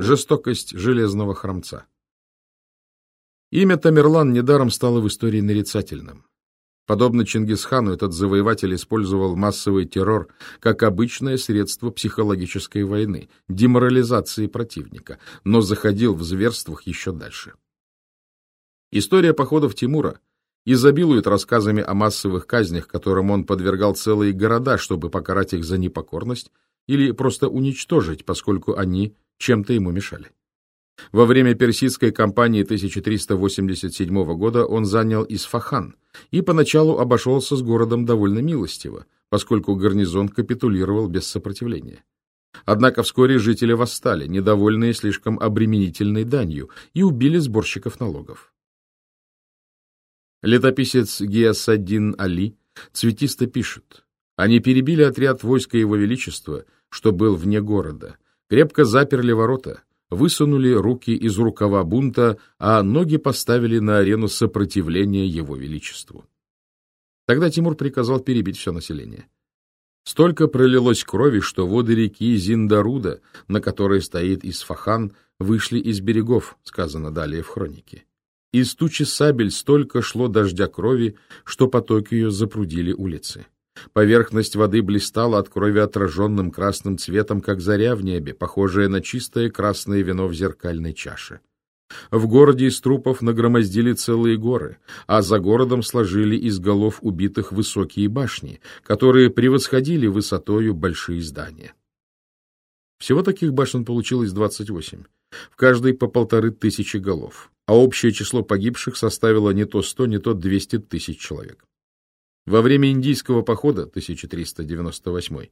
Жестокость железного хромца. Имя Тамерлан недаром стало в истории нарицательным. Подобно Чингисхану, этот завоеватель использовал массовый террор как обычное средство психологической войны, деморализации противника, но заходил в зверствах еще дальше. История походов Тимура изобилует рассказами о массовых казнях, которым он подвергал целые города, чтобы покарать их за непокорность или просто уничтожить, поскольку они чем-то ему мешали. Во время персидской кампании 1387 года он занял Исфахан и поначалу обошелся с городом довольно милостиво, поскольку гарнизон капитулировал без сопротивления. Однако вскоре жители восстали, недовольные слишком обременительной данью, и убили сборщиков налогов. Летописец Гиасаддин Али цветисто пишет, «Они перебили отряд войска Его Величества, что был вне города, крепко заперли ворота, высунули руки из рукава бунта, а ноги поставили на арену сопротивления его величеству. Тогда Тимур приказал перебить все население. Столько пролилось крови, что воды реки Зиндаруда, на которой стоит Исфахан, вышли из берегов, сказано далее в хронике. Из тучи сабель столько шло дождя крови, что потоки ее запрудили улицы. Поверхность воды блистала от крови отраженным красным цветом, как заря в небе, похожее на чистое красное вино в зеркальной чаше. В городе из трупов нагромоздили целые горы, а за городом сложили из голов убитых высокие башни, которые превосходили высотою большие здания. Всего таких башен получилось 28, в каждой по полторы тысячи голов, а общее число погибших составило не то 100, не то 200 тысяч человек. Во время индийского похода 1398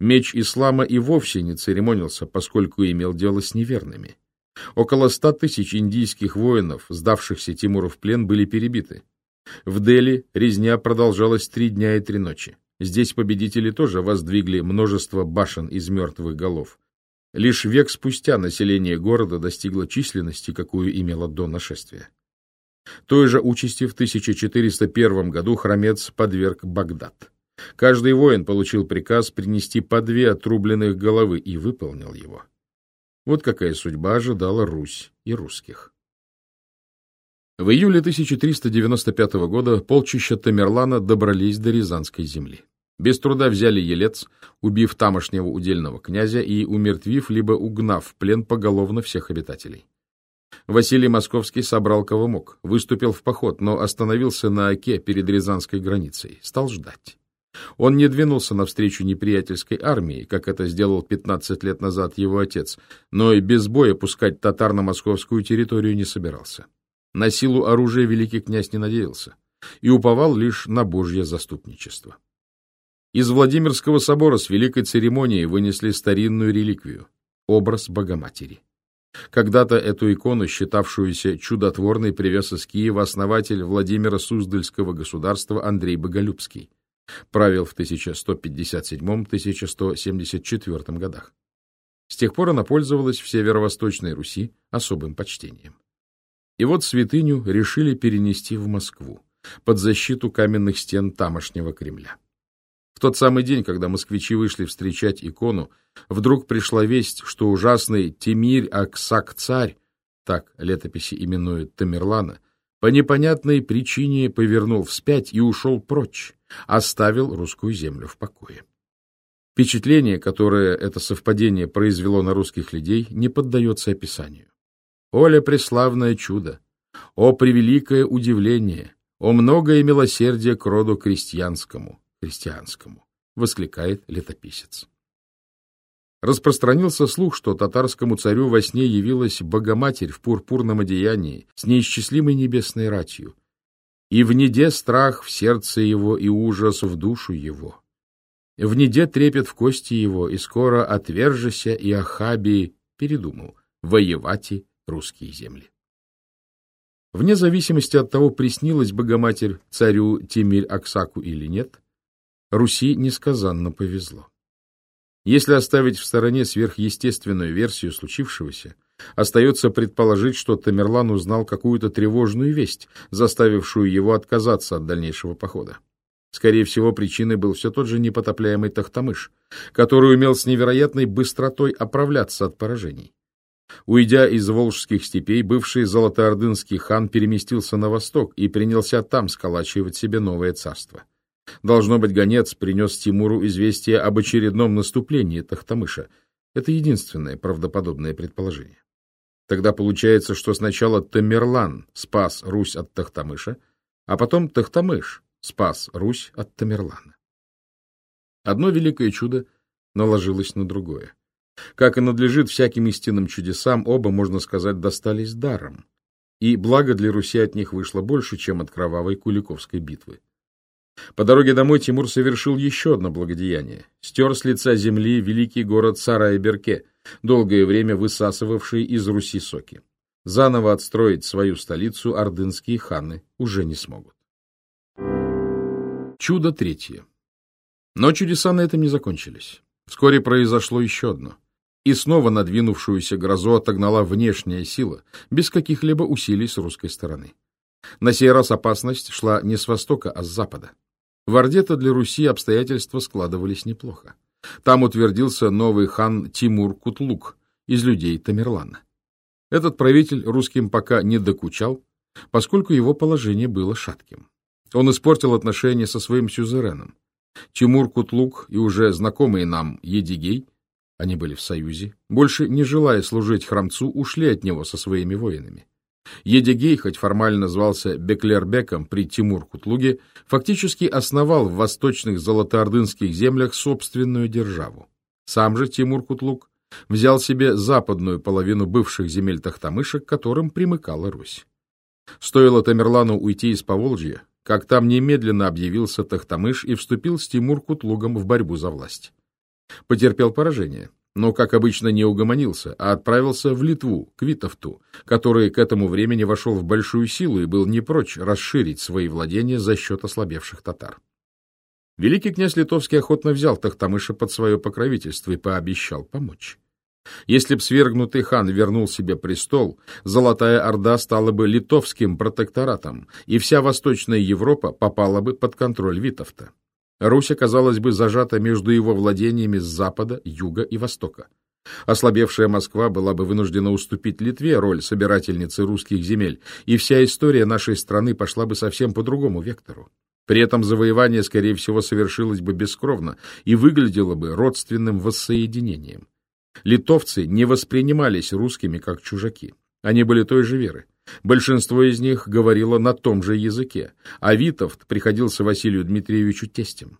меч ислама и вовсе не церемонился, поскольку имел дело с неверными. Около ста тысяч индийских воинов, сдавшихся Тимуру в плен, были перебиты. В Дели резня продолжалась три дня и три ночи. Здесь победители тоже воздвигли множество башен из мертвых голов. Лишь век спустя население города достигло численности, какую имело до нашествия. Той же участи в 1401 году хромец подверг Багдад. Каждый воин получил приказ принести по две отрубленных головы и выполнил его. Вот какая судьба ожидала Русь и русских. В июле 1395 года полчища Тамерлана добрались до Рязанской земли. Без труда взяли Елец, убив тамошнего удельного князя и умертвив либо угнав в плен поголовно всех обитателей. Василий Московский собрал кого мог, выступил в поход, но остановился на Оке перед Рязанской границей, стал ждать. Он не двинулся навстречу неприятельской армии, как это сделал 15 лет назад его отец, но и без боя пускать татар на московскую территорию не собирался. На силу оружия великий князь не надеялся и уповал лишь на божье заступничество. Из Владимирского собора с великой церемонией вынесли старинную реликвию — образ Богоматери. Когда-то эту икону, считавшуюся чудотворной, привез из Киева основатель Владимира Суздальского государства Андрей Боголюбский. Правил в 1157-1174 годах. С тех пор она пользовалась в северо-восточной Руси особым почтением. И вот святыню решили перенести в Москву, под защиту каменных стен тамошнего Кремля. Тот самый день, когда москвичи вышли встречать икону, вдруг пришла весть, что ужасный Тимирь Аксак-царь, так летописи именуют Тамерлана, по непонятной причине повернул вспять и ушел прочь, оставил русскую землю в покое. Впечатление, которое это совпадение произвело на русских людей, не поддается описанию. «Оля преславное чудо! О превеликое удивление! О многое милосердие к роду крестьянскому! Христианскому, воскликает летописец. Распространился слух, что татарскому царю во сне явилась Богоматерь в пурпурном одеянии с неисчислимой небесной ратью, и в неде страх в сердце его и ужас в душу его. В неде трепет в кости его, и скоро отвержися и Ахабии передумал воевать и русские земли. Вне зависимости от того, приснилась Богоматерь царю Тимирь Аксаку или нет, Руси несказанно повезло. Если оставить в стороне сверхъестественную версию случившегося, остается предположить, что Тамерлан узнал какую-то тревожную весть, заставившую его отказаться от дальнейшего похода. Скорее всего, причиной был все тот же непотопляемый Тахтамыш, который умел с невероятной быстротой оправляться от поражений. Уйдя из волжских степей, бывший золотоордынский хан переместился на восток и принялся там сколачивать себе новое царство. Должно быть, гонец принес Тимуру известие об очередном наступлении Тахтамыша. Это единственное правдоподобное предположение. Тогда получается, что сначала Тамерлан спас Русь от Тахтамыша, а потом Тахтамыш спас Русь от Тамерлана. Одно великое чудо наложилось на другое. Как и надлежит всяким истинным чудесам, оба, можно сказать, достались даром. И благо для Руси от них вышло больше, чем от кровавой Куликовской битвы. По дороге домой Тимур совершил еще одно благодеяние. Стер с лица земли великий город Сарай-Берке, долгое время высасывавший из Руси соки. Заново отстроить свою столицу ордынские ханы уже не смогут. Чудо третье. Но чудеса на этом не закончились. Вскоре произошло еще одно. И снова надвинувшуюся грозу отогнала внешняя сила, без каких-либо усилий с русской стороны. На сей раз опасность шла не с востока, а с запада. В Орде-то для Руси обстоятельства складывались неплохо. Там утвердился новый хан Тимур Кутлук из людей Тамерлана. Этот правитель русским пока не докучал, поскольку его положение было шатким. Он испортил отношения со своим сюзереном. Тимур Кутлук и уже знакомый нам Едигей, они были в союзе, больше не желая служить храмцу, ушли от него со своими воинами. Едигей, хоть формально звался Беклербеком при Тимур-Кутлуге, фактически основал в восточных золотоордынских землях собственную державу. Сам же Тимур-Кутлуг взял себе западную половину бывших земель Тахтамыша, к которым примыкала Русь. Стоило Тамерлану уйти из Поволжья, как там немедленно объявился Тахтамыш и вступил с Тимур-Кутлугом в борьбу за власть. Потерпел поражение, но, как обычно, не угомонился, а отправился в Литву, к Витовту, который к этому времени вошел в большую силу и был не прочь расширить свои владения за счет ослабевших татар. Великий князь Литовский охотно взял Тахтамыша под свое покровительство и пообещал помочь. Если б свергнутый хан вернул себе престол, Золотая Орда стала бы литовским протекторатом, и вся Восточная Европа попала бы под контроль Витовта. Русь оказалась бы зажата между его владениями с запада, юга и востока. Ослабевшая Москва была бы вынуждена уступить Литве роль собирательницы русских земель, и вся история нашей страны пошла бы совсем по другому вектору. При этом завоевание, скорее всего, совершилось бы бескровно и выглядело бы родственным воссоединением. Литовцы не воспринимались русскими как чужаки. Они были той же веры. Большинство из них говорило на том же языке, а Витовт приходился Василию Дмитриевичу тестем.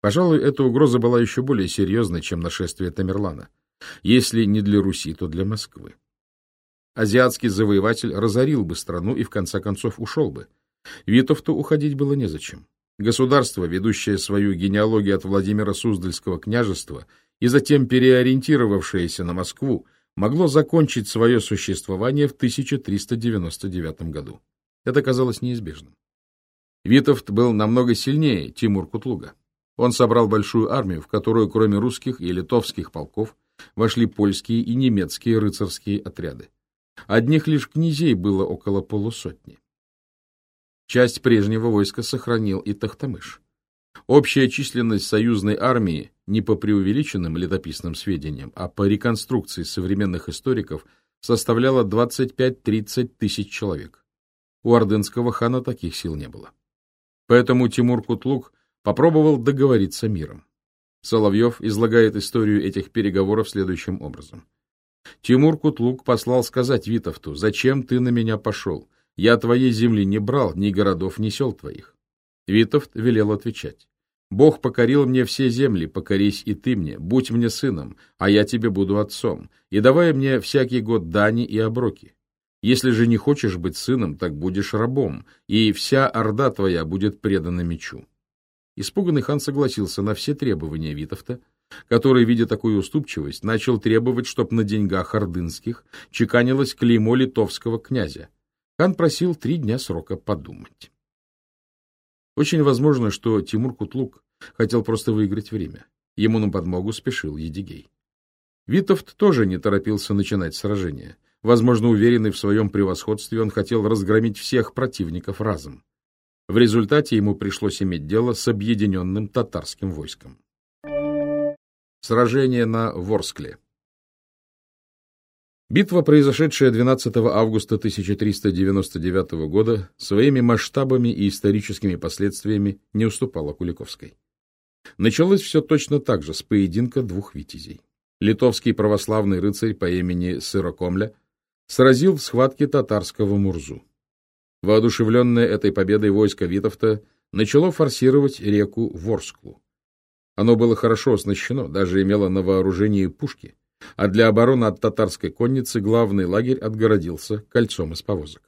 Пожалуй, эта угроза была еще более серьезной, чем нашествие Тамерлана. Если не для Руси, то для Москвы. Азиатский завоеватель разорил бы страну и в конце концов ушел бы. Витовту уходить было незачем. Государство, ведущее свою генеалогию от Владимира Суздальского княжества и затем переориентировавшееся на Москву, могло закончить свое существование в 1399 году. Это казалось неизбежным. Витовт был намного сильнее Тимур Кутлуга. Он собрал большую армию, в которую, кроме русских и литовских полков, вошли польские и немецкие рыцарские отряды. Одних лишь князей было около полусотни. Часть прежнего войска сохранил и Тахтамыш. Общая численность союзной армии не по преувеличенным летописным сведениям, а по реконструкции современных историков составляла 25-30 тысяч человек. У ордынского хана таких сил не было. Поэтому Тимур Кутлук попробовал договориться миром. Соловьев излагает историю этих переговоров следующим образом. Тимур Кутлук послал сказать Витовту, «Зачем ты на меня пошел? Я твоей земли не брал, ни городов, ни сел твоих». Витовт велел отвечать. Бог покорил мне все земли, покорись и ты мне, будь мне сыном, а я тебе буду отцом, и давай мне всякий год дани и оброки. Если же не хочешь быть сыном, так будешь рабом, и вся орда твоя будет предана мечу. Испуганный хан согласился на все требования Витовта, который, видя такую уступчивость, начал требовать, чтоб на деньгах ордынских чеканилось клеймо литовского князя. Хан просил три дня срока подумать. Очень возможно, что Тимур Кутлук хотел просто выиграть время. Ему на подмогу спешил Едигей. Витовт тоже не торопился начинать сражение. Возможно, уверенный в своем превосходстве, он хотел разгромить всех противников разом. В результате ему пришлось иметь дело с объединенным татарским войском. Сражение на Ворскле Битва, произошедшая 12 августа 1399 года, своими масштабами и историческими последствиями не уступала Куликовской. Началось все точно так же, с поединка двух витязей. Литовский православный рыцарь по имени Сырокомля сразил в схватке татарского Мурзу. Воодушевленное этой победой войско Витовта начало форсировать реку Ворсклу. Оно было хорошо оснащено, даже имело на вооружении пушки, а для обороны от татарской конницы главный лагерь отгородился кольцом из повозок.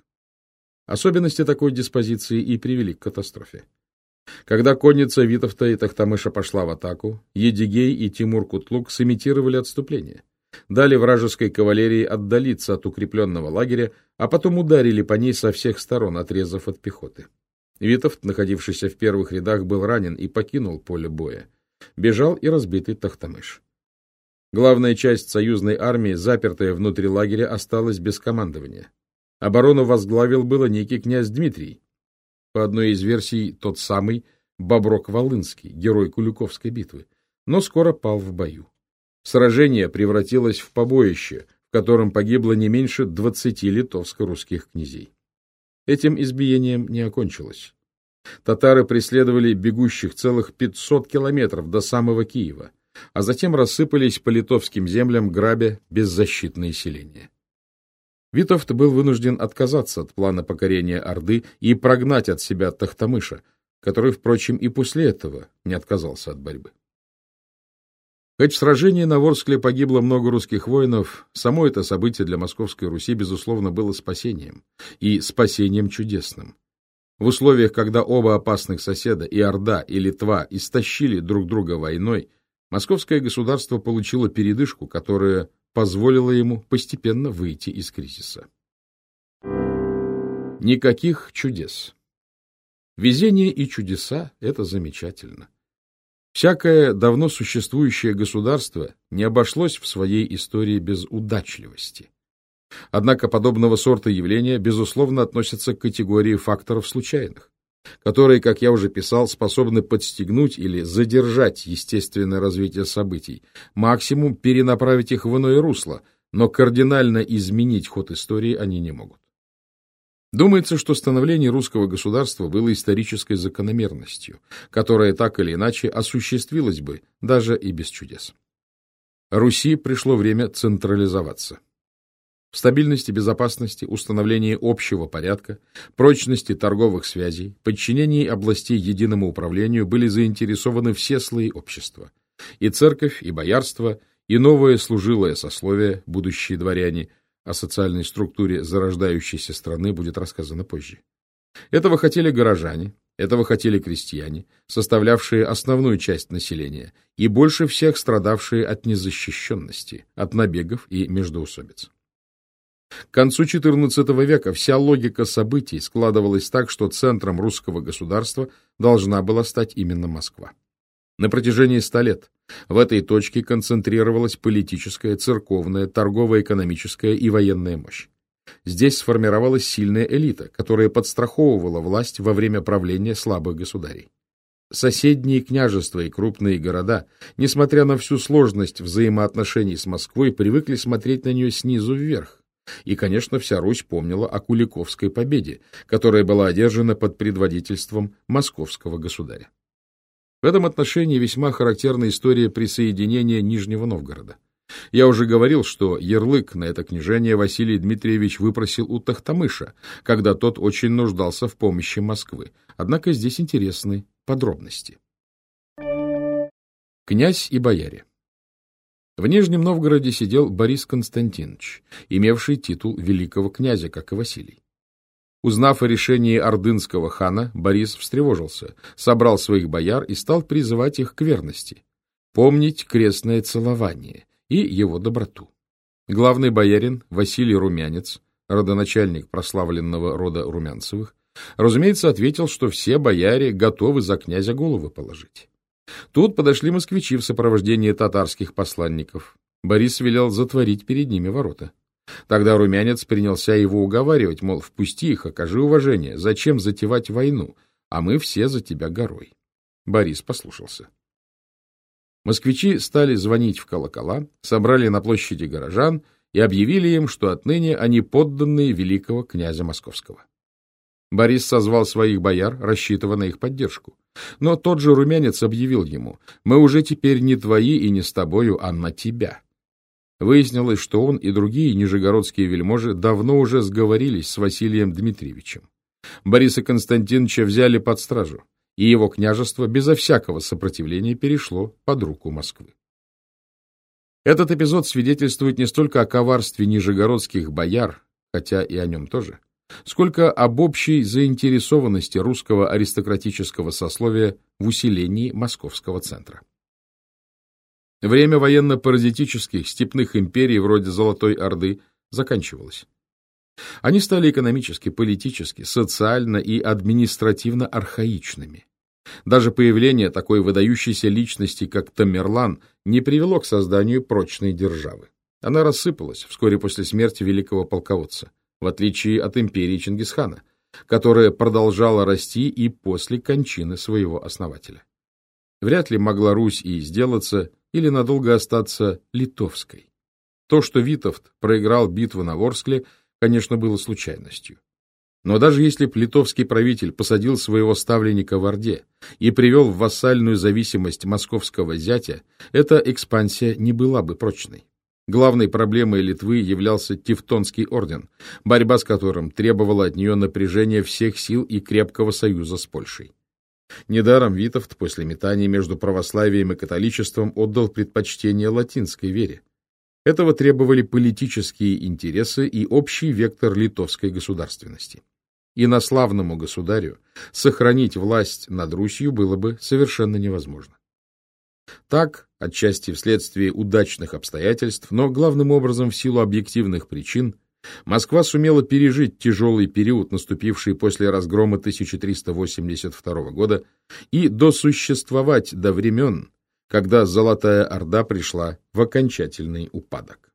Особенности такой диспозиции и привели к катастрофе. Когда конница Витовта и Тахтамыша пошла в атаку, Едигей и Тимур Кутлук сымитировали отступление, дали вражеской кавалерии отдалиться от укрепленного лагеря, а потом ударили по ней со всех сторон, отрезав от пехоты. Витовт, находившийся в первых рядах, был ранен и покинул поле боя. Бежал и разбитый Тахтамыш. Главная часть союзной армии, запертая внутри лагеря, осталась без командования. Оборону возглавил было некий князь Дмитрий. По одной из версий, тот самый Боброк-Волынский, герой Куликовской битвы, но скоро пал в бою. Сражение превратилось в побоище, в котором погибло не меньше двадцати литовско-русских князей. Этим избиением не окончилось. Татары преследовали бегущих целых 500 километров до самого Киева а затем рассыпались по литовским землям, грабя беззащитные селения. Витовт был вынужден отказаться от плана покорения Орды и прогнать от себя Тахтамыша, который, впрочем, и после этого не отказался от борьбы. Хоть в сражении на Ворскле погибло много русских воинов, само это событие для Московской Руси, безусловно, было спасением, и спасением чудесным. В условиях, когда оба опасных соседа, и Орда, и Литва, истощили друг друга войной, Московское государство получило передышку, которая позволила ему постепенно выйти из кризиса. Никаких чудес. Везение и чудеса – это замечательно. Всякое давно существующее государство не обошлось в своей истории без удачливости. Однако подобного сорта явления, безусловно, относятся к категории факторов случайных которые, как я уже писал, способны подстегнуть или задержать естественное развитие событий, максимум перенаправить их в иное русло, но кардинально изменить ход истории они не могут. Думается, что становление русского государства было исторической закономерностью, которая так или иначе осуществилась бы даже и без чудес. Руси пришло время централизоваться в стабильности безопасности, установлении общего порядка, прочности торговых связей, подчинении областей единому управлению были заинтересованы все слои общества. И церковь, и боярство, и новое служилое сословие, будущие дворяне, о социальной структуре зарождающейся страны будет рассказано позже. Этого хотели горожане, этого хотели крестьяне, составлявшие основную часть населения, и больше всех страдавшие от незащищенности, от набегов и междоусобиц. К концу XIV века вся логика событий складывалась так, что центром русского государства должна была стать именно Москва. На протяжении ста лет в этой точке концентрировалась политическая, церковная, торгово-экономическая и военная мощь. Здесь сформировалась сильная элита, которая подстраховывала власть во время правления слабых государей. Соседние княжества и крупные города, несмотря на всю сложность взаимоотношений с Москвой, привыкли смотреть на нее снизу вверх, и, конечно, вся Русь помнила о Куликовской победе, которая была одержана под предводительством московского государя. В этом отношении весьма характерна история присоединения Нижнего Новгорода. Я уже говорил, что ярлык на это княжение Василий Дмитриевич выпросил у Тахтамыша, когда тот очень нуждался в помощи Москвы. Однако здесь интересны подробности. Князь и бояре в Нижнем Новгороде сидел Борис Константинович, имевший титул великого князя, как и Василий. Узнав о решении ордынского хана, Борис встревожился, собрал своих бояр и стал призывать их к верности, помнить крестное целование и его доброту. Главный боярин Василий Румянец, родоначальник прославленного рода Румянцевых, разумеется, ответил, что все бояре готовы за князя головы положить. Тут подошли москвичи в сопровождении татарских посланников. Борис велел затворить перед ними ворота. Тогда румянец принялся его уговаривать, мол, впусти их, окажи уважение, зачем затевать войну, а мы все за тебя горой. Борис послушался. Москвичи стали звонить в колокола, собрали на площади горожан и объявили им, что отныне они подданные великого князя Московского. Борис созвал своих бояр, рассчитывая на их поддержку. Но тот же румянец объявил ему, «Мы уже теперь не твои и не с тобою, а на тебя». Выяснилось, что он и другие нижегородские вельможи давно уже сговорились с Василием Дмитриевичем. Бориса Константиновича взяли под стражу, и его княжество безо всякого сопротивления перешло под руку Москвы. Этот эпизод свидетельствует не столько о коварстве нижегородских бояр, хотя и о нем тоже, сколько об общей заинтересованности русского аристократического сословия в усилении московского центра. Время военно-паразитических степных империй вроде Золотой Орды заканчивалось. Они стали экономически, политически, социально и административно архаичными. Даже появление такой выдающейся личности, как Тамерлан, не привело к созданию прочной державы. Она рассыпалась вскоре после смерти великого полководца в отличие от империи Чингисхана, которая продолжала расти и после кончины своего основателя. Вряд ли могла Русь и сделаться или надолго остаться литовской. То, что Витовт проиграл битву на Ворскле, конечно, было случайностью. Но даже если б литовский правитель посадил своего ставленника в Орде и привел в вассальную зависимость московского зятя, эта экспансия не была бы прочной. Главной проблемой Литвы являлся Тевтонский орден, борьба с которым требовала от нее напряжения всех сил и крепкого союза с Польшей. Недаром Витовт после метания между православием и католичеством отдал предпочтение латинской вере. Этого требовали политические интересы и общий вектор литовской государственности. И на славному государю сохранить власть над Русью было бы совершенно невозможно. Так, отчасти вследствие удачных обстоятельств, но главным образом в силу объективных причин, Москва сумела пережить тяжелый период, наступивший после разгрома 1382 года, и досуществовать до времен, когда Золотая Орда пришла в окончательный упадок.